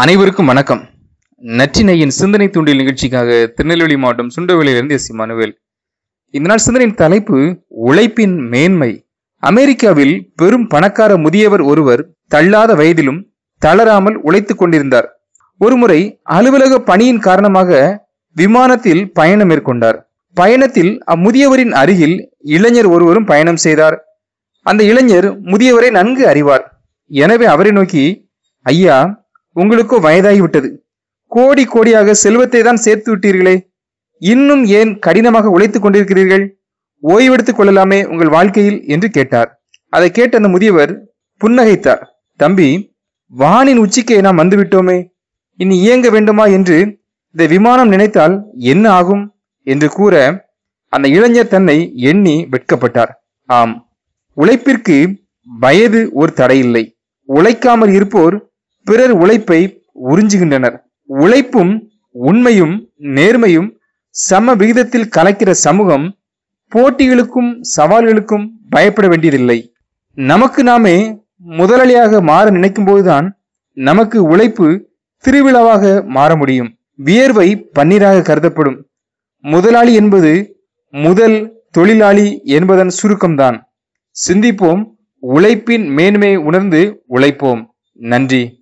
அனைவருக்கும் வணக்கம். நற்றினையின் சிந்தனை தூண்டில் நிகழ்ச்சிக்காக திருநெல்வேலி மாவட்டம் சுண்டவெளியிலிருந்து எஸ் மனுவேல். இந்த நாள் சிந்தனையின் தலைப்பு உழைப்பின் மேன்மை. அமெரிக்காவில் பெரும் பணக்கார முதியவர் ஒருவர் தள்ளாத வயதிலும் தளராமல் உழைத்துக் கொண்டிருந்தார். ஒருமுறை அலுவலக பணியின் காரணமாக விமானத்தில் பயணம் மேற்கொண்டார். பயணத்தில் அம்முதியவரின் அருகில் இளைஞர் ஒருவரும் பயணம் செய்தார். அந்த இளைஞர் முதியவரை நன்கு அறிவார். எனவே அவரை நோக்கி ஐயா உங்களுக்கோ வயதாகிவிட்டது. கோடி கோடியாக செல்வத்தை தான் சேர்த்து விட்டீர்களே. இன்னும் ஏன் கடினமாக உழைத்துக் கொண்டிருக்கிறீர்கள்? ஓய்வெடுத்துக் கொள்ளலாமே உங்கள் வாழ்க்கையில் என்று கேட்டார். அதை கேட்ட அந்த முதியவர் புன்னகைத்தார். தம்பி வானின் உச்சிக்கே நாம் வந்துவிட்டோமே. இனி இயங்க வேண்டுமா என்று இந்த விமானம் நினைத்தால் என்ன ஆகும்? என்று கூற அந்த இளைஞர் தன்னை எண்ணி வெட்கப்பட்டார். ஆம் உழைப்பிற்கு வயது ஒரு தடையில்லை. உழைக்காமல் இருப்போர் பிறர் உழைப்பை உறிஞ்சுகின்றனர். உழைப்பும் உண்மையும் நேர்மையும் சம விகிதத்தில் கலக்கிற சமூகம் போட்டிகளுக்கும் சவால்களுக்கும் பயப்பட வேண்டியதில்லை. நமக்கு நாமே முதலாளியாக மாற நினைக்கும் போதுதான் நமக்கு உழைப்பு திருவிழாவாக மாற முடியும். வியர்வை பன்னீராக கருதப்படும். முதலாளி என்பது முதல் தொழிலாளி என்பதன் சுருக்கம்தான். சிந்திப்போம் உழைப்பின் மேன்மையை உணர்ந்து உழைப்போம். நன்றி.